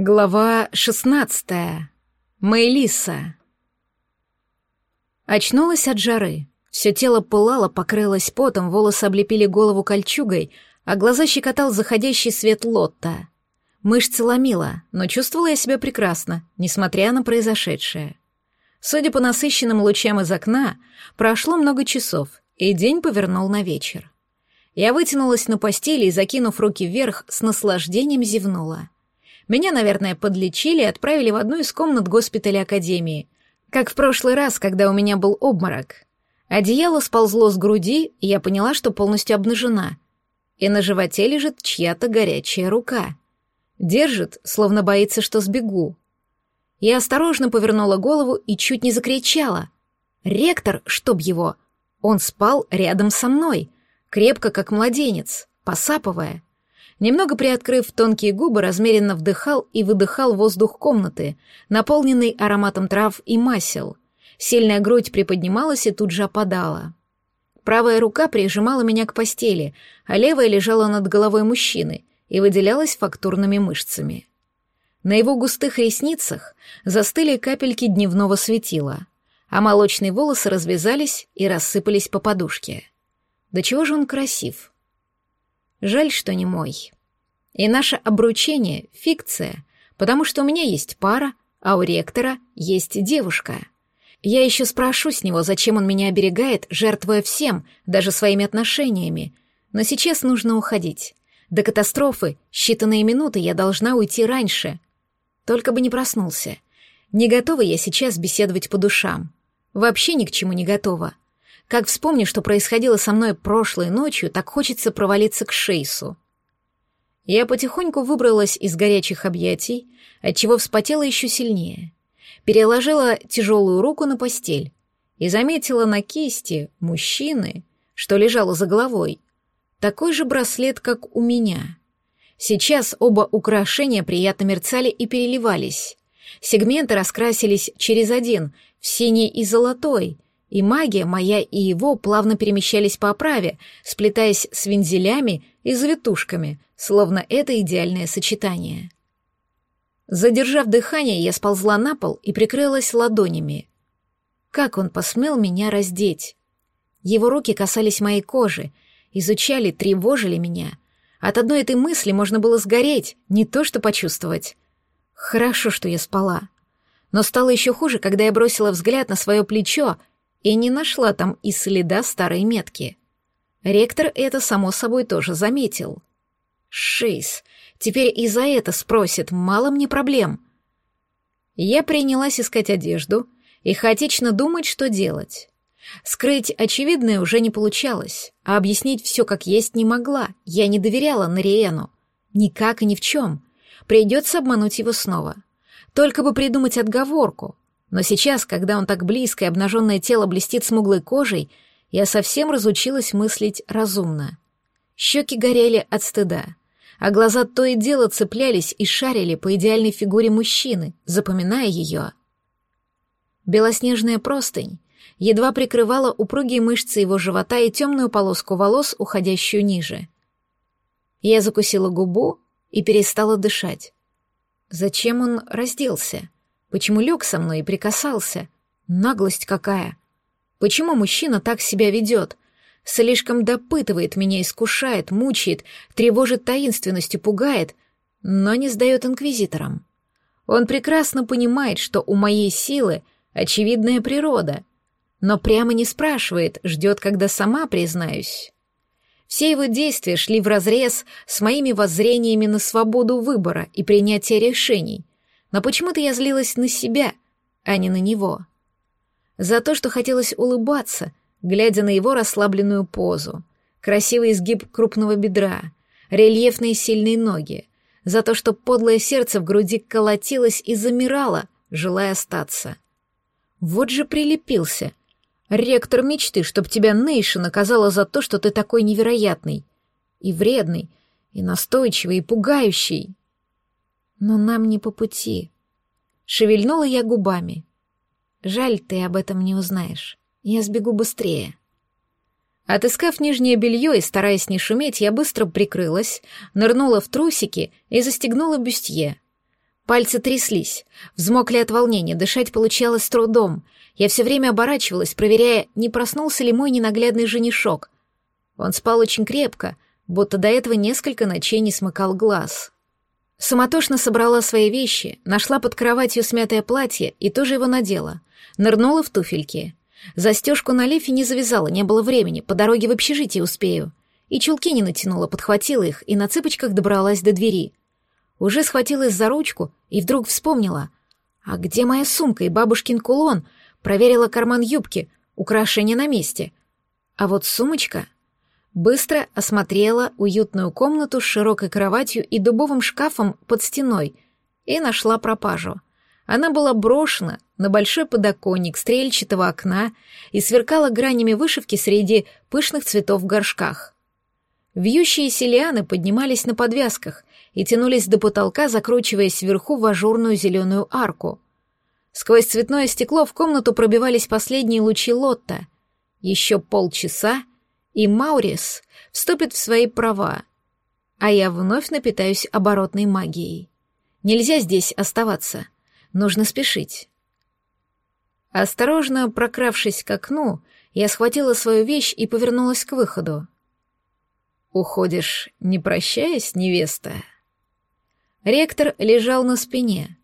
Глава шестнадцатая. Мэйлиса. Очнулась от жары. Все тело пылало, покрылось потом, волосы облепили голову кольчугой, а глаза щекотал заходящий свет лотта. Мышцы ломила, но чувствовала я себя прекрасно, несмотря на произошедшее. Судя по насыщенным лучам из окна, прошло много часов, и день повернул на вечер. Я вытянулась на постели и, закинув руки вверх, с наслаждением зевнула. Меня, наверное, подлечили и отправили в одну из комнат госпиталя Академии, как в прошлый раз, когда у меня был обморок. Одеяло сползло с груди, и я поняла, что полностью обнажена. И на животе лежит чья-то горячая рука. Держит, словно боится, что сбегу. Я осторожно повернула голову и чуть не закричала. «Ректор, чтоб его!» Он спал рядом со мной, крепко, как младенец, посапывая. Немного приоткрыв тонкие губы, размеренно вдыхал и выдыхал воздух комнаты, наполненный ароматом трав и масел. Сильная грудь приподнималась и тут же опадала. Правая рука прижимала меня к постели, а левая лежала над головой мужчины и выделялась фактурными мышцами. На его густых ресницах застыли капельки дневного светила, а молочные волосы развязались и рассыпались по подушке. Да чего же он красив! Жаль, что не мой. И наше обручение — фикция, потому что у меня есть пара, а у ректора есть девушка. Я еще спрошу с него, зачем он меня оберегает, жертвуя всем, даже своими отношениями. Но сейчас нужно уходить. До катастрофы считанные минуты я должна уйти раньше. Только бы не проснулся. Не готова я сейчас беседовать по душам. Вообще ни к чему не готова. Как вспомню, что происходило со мной прошлой ночью, так хочется провалиться к Шейсу. Я потихоньку выбралась из горячих объятий, отчего вспотела еще сильнее. Переложила тяжелую руку на постель и заметила на кисти мужчины, что лежало за головой, такой же браслет, как у меня. Сейчас оба украшения приятно мерцали и переливались. Сегменты раскрасились через один, в синий и золотой — и магия моя и его плавно перемещались по оправе, сплетаясь с вензелями и завитушками, словно это идеальное сочетание. Задержав дыхание, я сползла на пол и прикрылась ладонями. Как он посмел меня раздеть? Его руки касались моей кожи, изучали, тревожили меня. От одной этой мысли можно было сгореть, не то что почувствовать. Хорошо, что я спала. Но стало еще хуже, когда я бросила взгляд на свое плечо и не нашла там и следа старой метки. Ректор это, само собой, тоже заметил. Шейс, теперь и за это спросит, мало мне проблем. Я принялась искать одежду и хаотично думать, что делать. Скрыть очевидное уже не получалось, а объяснить все как есть не могла. Я не доверяла Нариену. Никак и ни в чем. Придется обмануть его снова. Только бы придумать отговорку, но сейчас, когда он так близко и обнаженное тело блестит смуглой кожей, я совсем разучилась мыслить разумно. Щеки горели от стыда, а глаза то и дело цеплялись и шарили по идеальной фигуре мужчины, запоминая ее. Белоснежная простынь едва прикрывала упругие мышцы его живота и темную полоску волос, уходящую ниже. Я закусила губу и перестала дышать. Зачем он разделся? Почему лег со мной и прикасался? Наглость какая! Почему мужчина так себя ведет? Слишком допытывает меня, искушает, мучает, тревожит таинственностью, пугает, но не сдает инквизиторам. Он прекрасно понимает, что у моей силы очевидная природа, но прямо не спрашивает, ждет, когда сама признаюсь. Все его действия шли вразрез с моими воззрениями на свободу выбора и принятия решений но почему-то я злилась на себя, а не на него. За то, что хотелось улыбаться, глядя на его расслабленную позу, красивый изгиб крупного бедра, рельефные сильные ноги, за то, что подлое сердце в груди колотилось и замирало, желая остаться. Вот же прилепился. Ректор мечты, чтоб тебя Нейша наказала за то, что ты такой невероятный, и вредный, и настойчивый, и пугающий. Но нам не по пути. Шевельнула я губами. Жаль, ты об этом не узнаешь. Я сбегу быстрее. Отыскав нижнее белье и стараясь не шуметь, я быстро прикрылась, нырнула в трусики и застегнула бюстье. Пальцы тряслись, взмокли от волнения, дышать получалось с трудом. Я все время оборачивалась, проверяя, не проснулся ли мой ненаглядный женишок. Он спал очень крепко, будто до этого несколько ночей не смыкал глаз. Суматошно собрала свои вещи, нашла под кроватью смятое платье и тоже его надела. Нырнула в туфельки. Застежку на лифе не завязала, не было времени, по дороге в общежитие успею. И чулки не натянула, подхватила их и на цыпочках добралась до двери. Уже схватилась за ручку и вдруг вспомнила. А где моя сумка и бабушкин кулон? Проверила карман юбки, украшение на месте. А вот сумочка Быстро осмотрела уютную комнату с широкой кроватью и дубовым шкафом под стеной и нашла пропажу. Она была брошена на большой подоконник стрельчатого окна и сверкала гранями вышивки среди пышных цветов в горшках. Вьющиеся лианы поднимались на подвязках и тянулись до потолка, закручиваясь вверху в ажурную зеленую арку. Сквозь цветное стекло в комнату пробивались последние лучи Лотта. Еще полчаса — и Маурис вступит в свои права, а я вновь напитаюсь оборотной магией. Нельзя здесь оставаться, нужно спешить. Осторожно прокравшись к окну, я схватила свою вещь и повернулась к выходу. «Уходишь, не прощаясь, невеста?» Ректор лежал на спине,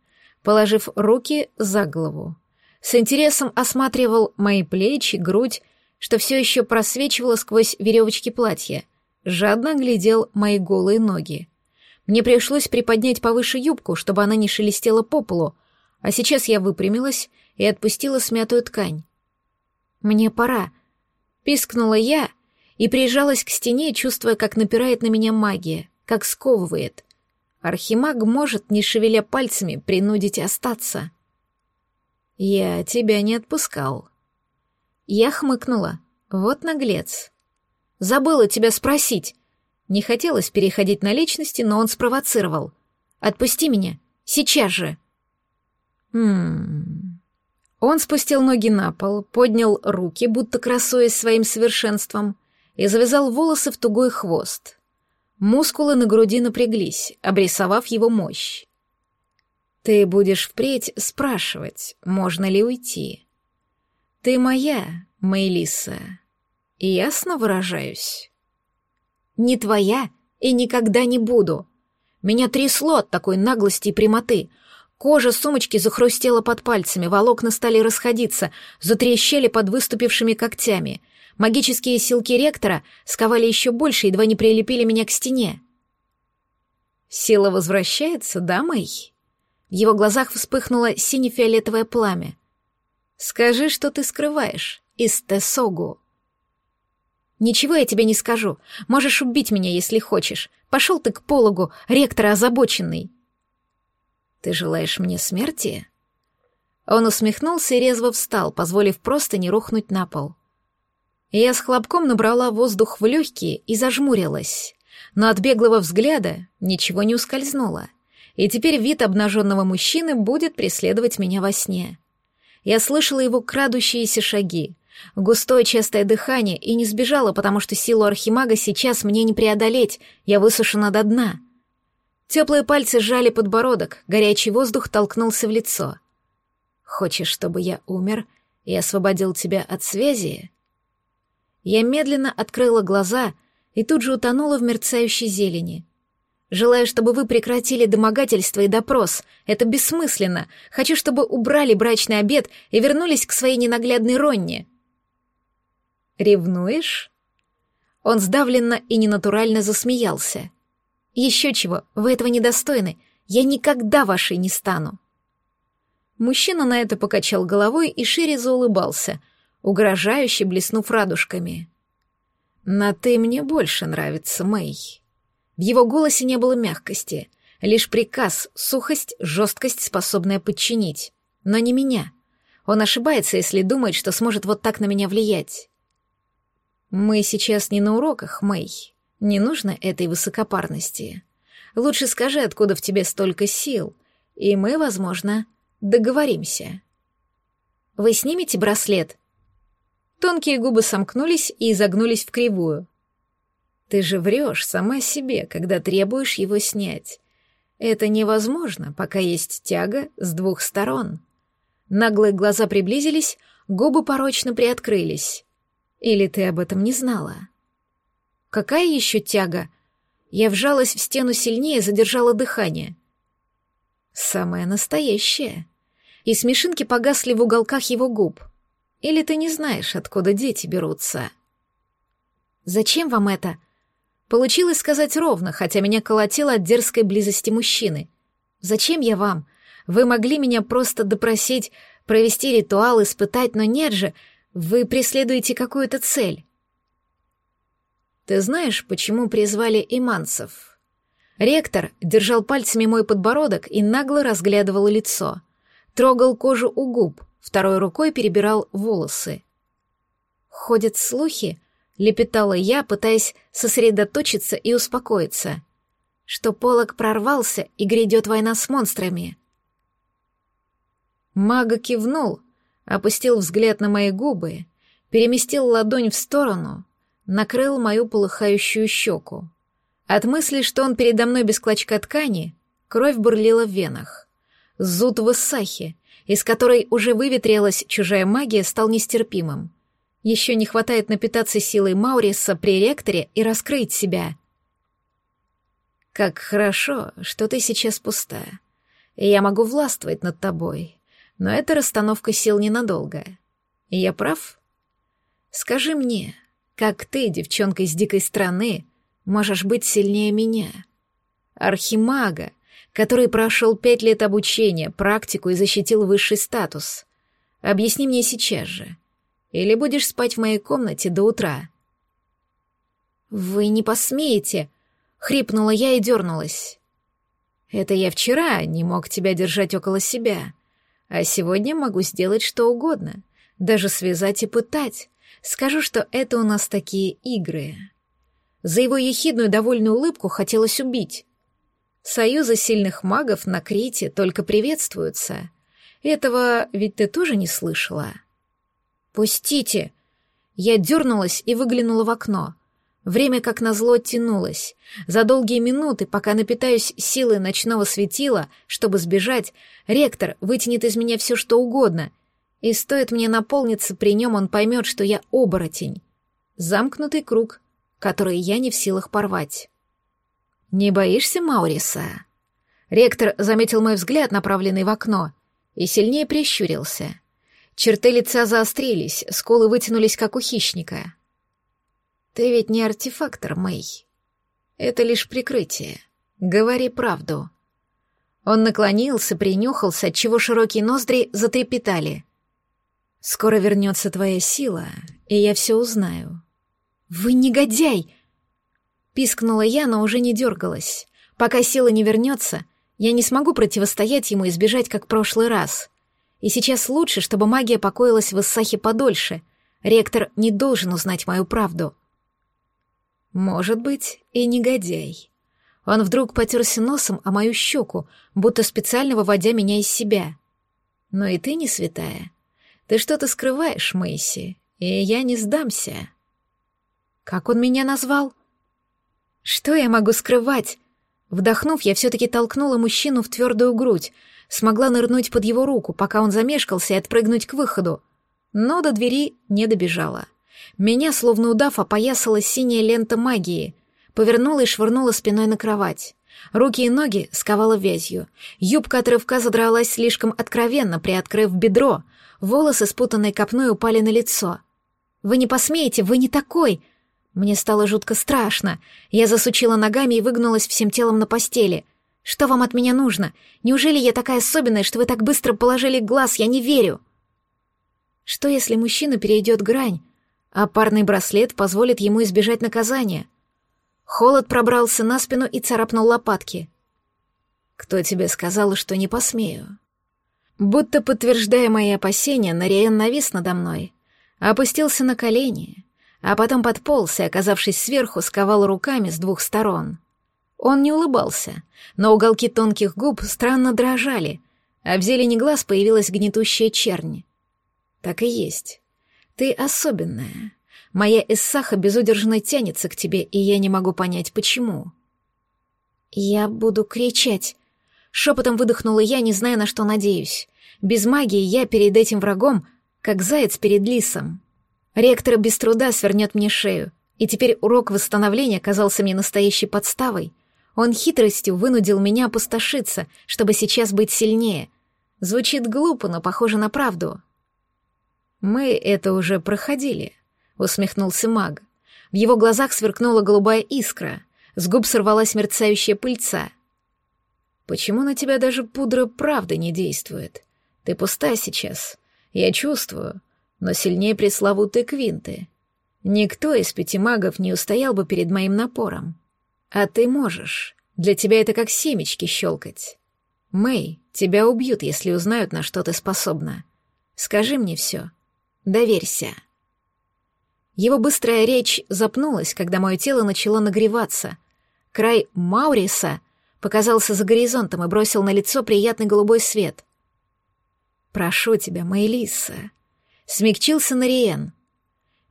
положив руки за голову. С интересом осматривал мои плечи, грудь что все еще просвечивало сквозь веревочки платья, жадно глядел мои голые ноги. Мне пришлось приподнять повыше юбку, чтобы она не шелестела по полу, а сейчас я выпрямилась и отпустила смятую ткань. «Мне пора», — пискнула я и прижалась к стене, чувствуя, как напирает на меня магия, как сковывает. Архимаг может, не шевеля пальцами, принудить остаться. «Я тебя не отпускал», я хмыкнула. Вот наглец. Забыла тебя спросить. Не хотелось переходить на личности, но он спровоцировал. Отпусти меня. Сейчас же. Хм. Он спустил ноги на пол, поднял руки, будто красуясь своим совершенством, и завязал волосы в тугой хвост. Мускулы на груди напряглись, обрисовав его мощь. «Ты будешь впредь спрашивать, можно ли уйти?» Ты моя, Мейлиса. Ясно выражаюсь? Не твоя и никогда не буду. Меня трясло от такой наглости и прямоты. Кожа сумочки захрустела под пальцами, волокна стали расходиться, затрещали под выступившими когтями. Магические силки ректора сковали еще больше, едва не прилепили меня к стене. «Сила возвращается, да, Мэй?» В его глазах вспыхнуло сине-фиолетовое пламя. Скажи, что ты скрываешь из Тесогу. Ничего я тебе не скажу. Можешь убить меня, если хочешь. Пошел ты к пологу, ректора озабоченный. Ты желаешь мне смерти? Он усмехнулся и резво встал, позволив просто не рухнуть на пол. Я с хлопком набрала воздух в легкие и зажмурилась, но от беглого взгляда ничего не ускользнуло, и теперь вид обнаженного мужчины будет преследовать меня во сне. Я слышала его крадущиеся шаги, густое частое дыхание и не сбежала, потому что силу архимага сейчас мне не преодолеть, я высушена до дна. Теплые пальцы сжали подбородок, горячий воздух толкнулся в лицо. «Хочешь, чтобы я умер и освободил тебя от связи?» Я медленно открыла глаза и тут же утонула в мерцающей зелени — Желаю, чтобы вы прекратили домогательство и допрос. Это бессмысленно. Хочу, чтобы убрали брачный обед и вернулись к своей ненаглядной Ронне. Ревнуешь? Он сдавленно и ненатурально засмеялся. Еще чего, вы этого недостойны. Я никогда вашей не стану. Мужчина на это покачал головой и шире заулыбался, угрожающе блеснув радужками. «На ты мне больше нравится, Мэй». В его голосе не было мягкости, лишь приказ, сухость, жесткость, способная подчинить. Но не меня. Он ошибается, если думает, что сможет вот так на меня влиять. Мы сейчас не на уроках, Мэй. Не нужно этой высокопарности. Лучше скажи, откуда в тебе столько сил, и мы, возможно, договоримся. Вы снимете браслет? Тонкие губы сомкнулись и изогнулись в кривую. Ты же врешь сама себе, когда требуешь его снять. Это невозможно, пока есть тяга с двух сторон. Наглые глаза приблизились, губы порочно приоткрылись. Или ты об этом не знала? Какая еще тяга? Я вжалась в стену сильнее, задержала дыхание. Самая настоящая. И смешинки погасли в уголках его губ. Или ты не знаешь, откуда дети берутся? Зачем вам это? Получилось сказать ровно, хотя меня колотило от дерзкой близости мужчины. «Зачем я вам? Вы могли меня просто допросить, провести ритуал, испытать, но нет же, вы преследуете какую-то цель». «Ты знаешь, почему призвали иманцев?» Ректор держал пальцами мой подбородок и нагло разглядывал лицо. Трогал кожу у губ, второй рукой перебирал волосы. Ходят слухи, — лепетала я, пытаясь сосредоточиться и успокоиться, что полог прорвался и грядет война с монстрами. Мага кивнул, опустил взгляд на мои губы, переместил ладонь в сторону, накрыл мою полыхающую щеку. От мысли, что он передо мной без клочка ткани, кровь бурлила в венах. Зуд в Иссахе, из которой уже выветрилась чужая магия, стал нестерпимым. Еще не хватает напитаться силой Мауриса при ректоре и раскрыть себя. Как хорошо, что ты сейчас пустая. И я могу властвовать над тобой. Но эта расстановка сил ненадолго. Я прав? Скажи мне, как ты, девчонка из дикой страны, можешь быть сильнее меня? Архимага, который прошел пять лет обучения, практику и защитил высший статус. Объясни мне сейчас же, или будешь спать в моей комнате до утра?» «Вы не посмеете!» — хрипнула я и дернулась. «Это я вчера не мог тебя держать около себя, а сегодня могу сделать что угодно, даже связать и пытать. Скажу, что это у нас такие игры». За его ехидную довольную улыбку хотелось убить. Союзы сильных магов на Крите только приветствуются. Этого ведь ты тоже не слышала?» «Пустите!» Я дернулась и выглянула в окно. Время, как назло, тянулось. За долгие минуты, пока напитаюсь силой ночного светила, чтобы сбежать, ректор вытянет из меня все, что угодно. И стоит мне наполниться при нем, он поймет, что я оборотень. Замкнутый круг, который я не в силах порвать. «Не боишься Мауриса?» Ректор заметил мой взгляд, направленный в окно, и сильнее прищурился — Черты лица заострились, скулы вытянулись, как у хищника. «Ты ведь не артефактор, Мэй. Это лишь прикрытие. Говори правду». Он наклонился, принюхался, отчего широкие ноздри затрепетали. «Скоро вернется твоя сила, и я все узнаю». «Вы негодяй!» Пискнула я, но уже не дергалась. Пока сила не вернется, я не смогу противостоять ему и сбежать, как в прошлый раз. И сейчас лучше, чтобы магия покоилась в Иссахе подольше. Ректор не должен узнать мою правду. Может быть, и негодяй. Он вдруг потерся носом о мою щеку, будто специально выводя меня из себя. Но и ты не святая. Ты что-то скрываешь, Мэйси, и я не сдамся. Как он меня назвал? Что я могу скрывать? Вдохнув, я все-таки толкнула мужчину в твердую грудь, смогла нырнуть под его руку, пока он замешкался и отпрыгнуть к выходу. Но до двери не добежала. Меня, словно удав, опоясала синяя лента магии. Повернула и швырнула спиной на кровать. Руки и ноги сковала вязью. Юбка от рывка задралась слишком откровенно, приоткрыв бедро. Волосы, спутанные копной, упали на лицо. «Вы не посмеете, вы не такой!» Мне стало жутко страшно. Я засучила ногами и выгнулась всем телом на постели. Что вам от меня нужно? Неужели я такая особенная, что вы так быстро положили глаз? Я не верю. Что если мужчина перейдет грань, а парный браслет позволит ему избежать наказания? Холод пробрался на спину и царапнул лопатки. Кто тебе сказал, что не посмею? Будто подтверждая мои опасения, Нариен навис надо мной, опустился на колени, а потом подполз и, оказавшись сверху, сковал руками с двух сторон. Он не улыбался, но уголки тонких губ странно дрожали, а в зелени глаз появилась гнетущая чернь. Так и есть. Ты особенная. Моя Иссаха безудержно тянется к тебе, и я не могу понять, почему. Я буду кричать. Шепотом выдохнула я, не зная, на что надеюсь. Без магии я перед этим врагом, как заяц перед лисом. Ректор без труда свернет мне шею, и теперь урок восстановления казался мне настоящей подставой. Он хитростью вынудил меня опустошиться, чтобы сейчас быть сильнее. Звучит глупо, но похоже на правду. «Мы это уже проходили», — усмехнулся маг. В его глазах сверкнула голубая искра, с губ сорвалась мерцающая пыльца. «Почему на тебя даже пудра правды не действует? Ты пуста сейчас. Я чувствую, но сильнее пресловутой Квинты. Никто из пяти магов не устоял бы перед моим напором. А ты можешь. Для тебя это как семечки щелкать. Мэй, тебя убьют, если узнают, на что ты способна. Скажи мне все. Доверься. Его быстрая речь запнулась, когда мое тело начало нагреваться. Край Мауриса показался за горизонтом и бросил на лицо приятный голубой свет. «Прошу тебя, Мэйлиса», — смягчился Нариен.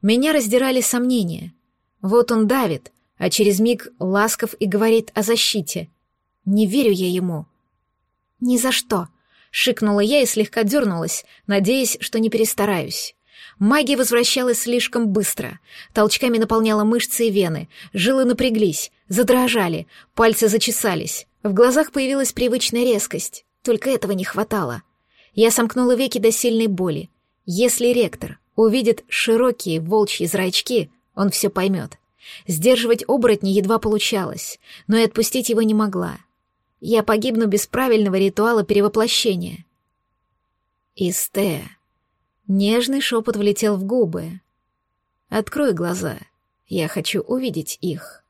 Меня раздирали сомнения. Вот он давит, а через миг ласков и говорит о защите. Не верю я ему. «Ни за что», — шикнула я и слегка дернулась, надеясь, что не перестараюсь. Магия возвращалась слишком быстро. Толчками наполняла мышцы и вены. Жилы напряглись, задрожали, пальцы зачесались. В глазах появилась привычная резкость. Только этого не хватало. Я сомкнула веки до сильной боли. Если ректор увидит широкие волчьи зрачки, он все поймет. Сдерживать оборотни едва получалось, но и отпустить его не могла. Я погибну без правильного ритуала перевоплощения. Исте. Нежный шепот влетел в губы. Открой глаза. Я хочу увидеть их.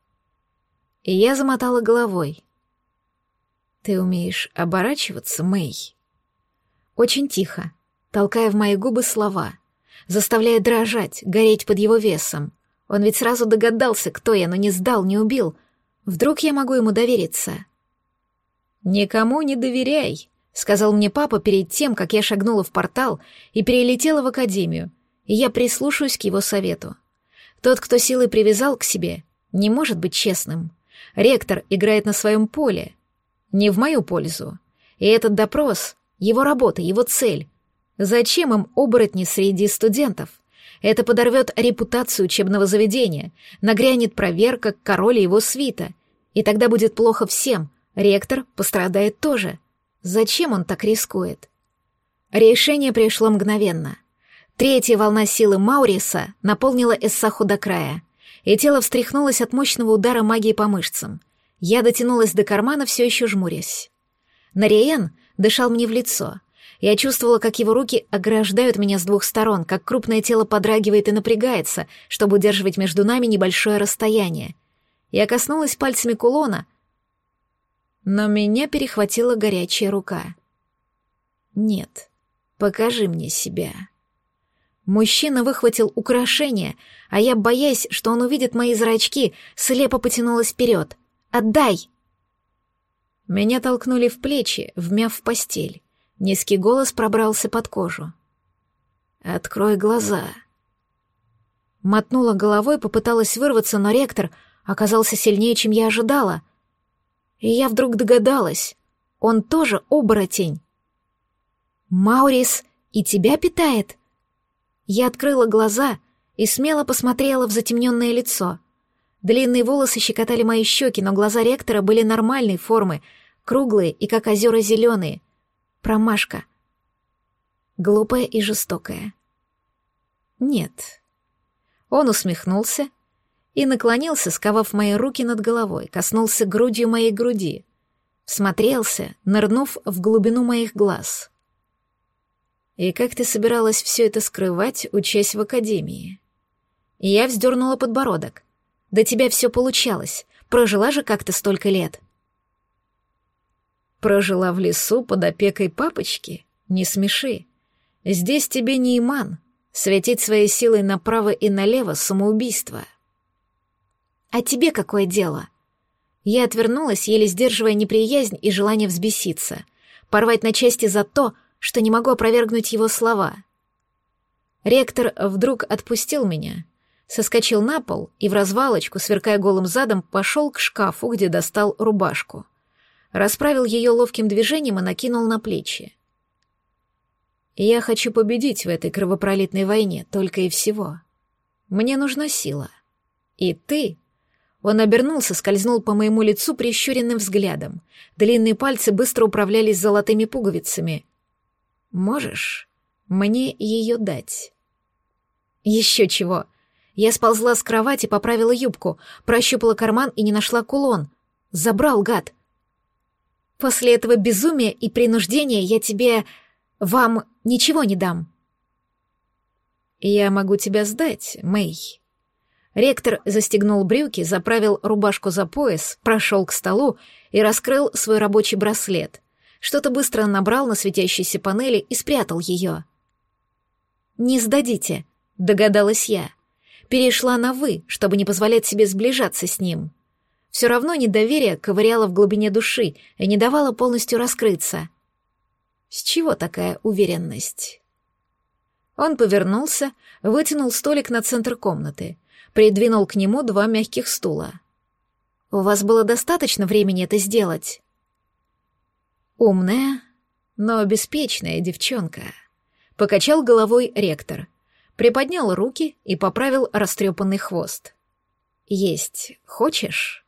И я замотала головой. Ты умеешь оборачиваться, Мэй? Очень тихо, толкая в мои губы слова, заставляя дрожать, гореть под его весом. Он ведь сразу догадался, кто я, но не сдал, не убил. Вдруг я могу ему довериться? «Никому не доверяй», — сказал мне папа перед тем, как я шагнула в портал и перелетела в академию, и я прислушаюсь к его совету. Тот, кто силой привязал к себе, не может быть честным. Ректор играет на своем поле, не в мою пользу. И этот допрос его работа, его цель. Зачем им оборотни среди студентов? Это подорвет репутацию учебного заведения, нагрянет проверка король и его свита. И тогда будет плохо всем, ректор пострадает тоже. Зачем он так рискует? Решение пришло мгновенно. Третья волна силы Мауриса наполнила Эссаху до края, и тело встряхнулось от мощного удара магии по мышцам. Я дотянулась до кармана, все еще жмурясь. Нариен дышал мне в лицо. Я чувствовала, как его руки ограждают меня с двух сторон, как крупное тело подрагивает и напрягается, чтобы удерживать между нами небольшое расстояние. Я коснулась пальцами кулона, но меня перехватила горячая рука. «Нет, покажи мне себя». Мужчина выхватил украшение, а я, боясь, что он увидит мои зрачки, слепо потянулась вперед. «Отдай!» Меня толкнули в плечи, вмяв в постель. Низкий голос пробрался под кожу. «Открой глаза». Мотнула головой, попыталась вырваться, но ректор оказался сильнее, чем я ожидала. И я вдруг догадалась, он тоже оборотень. «Маурис и тебя питает?» Я открыла глаза и смело посмотрела в затемненное лицо. Длинные волосы щекотали мои щеки, но глаза ректора были нормальной формы, круглые и как озера зеленые. Промашка. Глупая и жестокая. Нет. Он усмехнулся и наклонился, сковав мои руки над головой, коснулся грудью моей груди, всмотрелся, нырнув в глубину моих глаз. «И как ты собиралась все это скрывать, учась в академии?» Я вздернула подбородок. Да тебя все получалось. Прожила же как-то столько лет. Прожила в лесу под опекой папочки? Не смеши. Здесь тебе не иман. Светить своей силой направо и налево — самоубийство. А тебе какое дело? Я отвернулась, еле сдерживая неприязнь и желание взбеситься, порвать на части за то, что не могу опровергнуть его слова. Ректор вдруг отпустил меня, соскочил на пол и в развалочку, сверкая голым задом, пошел к шкафу, где достал рубашку. Расправил ее ловким движением и накинул на плечи. «Я хочу победить в этой кровопролитной войне, только и всего. Мне нужна сила. И ты...» Он обернулся, скользнул по моему лицу прищуренным взглядом. Длинные пальцы быстро управлялись золотыми пуговицами. «Можешь мне ее дать?» «Еще чего!» Я сползла с кровати, поправила юбку, прощупала карман и не нашла кулон. Забрал, гад. После этого безумия и принуждения я тебе... вам ничего не дам. Я могу тебя сдать, Мэй. Ректор застегнул брюки, заправил рубашку за пояс, прошел к столу и раскрыл свой рабочий браслет. Что-то быстро набрал на светящейся панели и спрятал ее. «Не сдадите», — догадалась я перешла на «вы», чтобы не позволять себе сближаться с ним. Все равно недоверие ковыряло в глубине души и не давало полностью раскрыться. С чего такая уверенность? Он повернулся, вытянул столик на центр комнаты, придвинул к нему два мягких стула. «У вас было достаточно времени это сделать?» «Умная, но беспечная девчонка», — покачал головой ректор приподнял руки и поправил растрепанный хвост. «Есть хочешь?»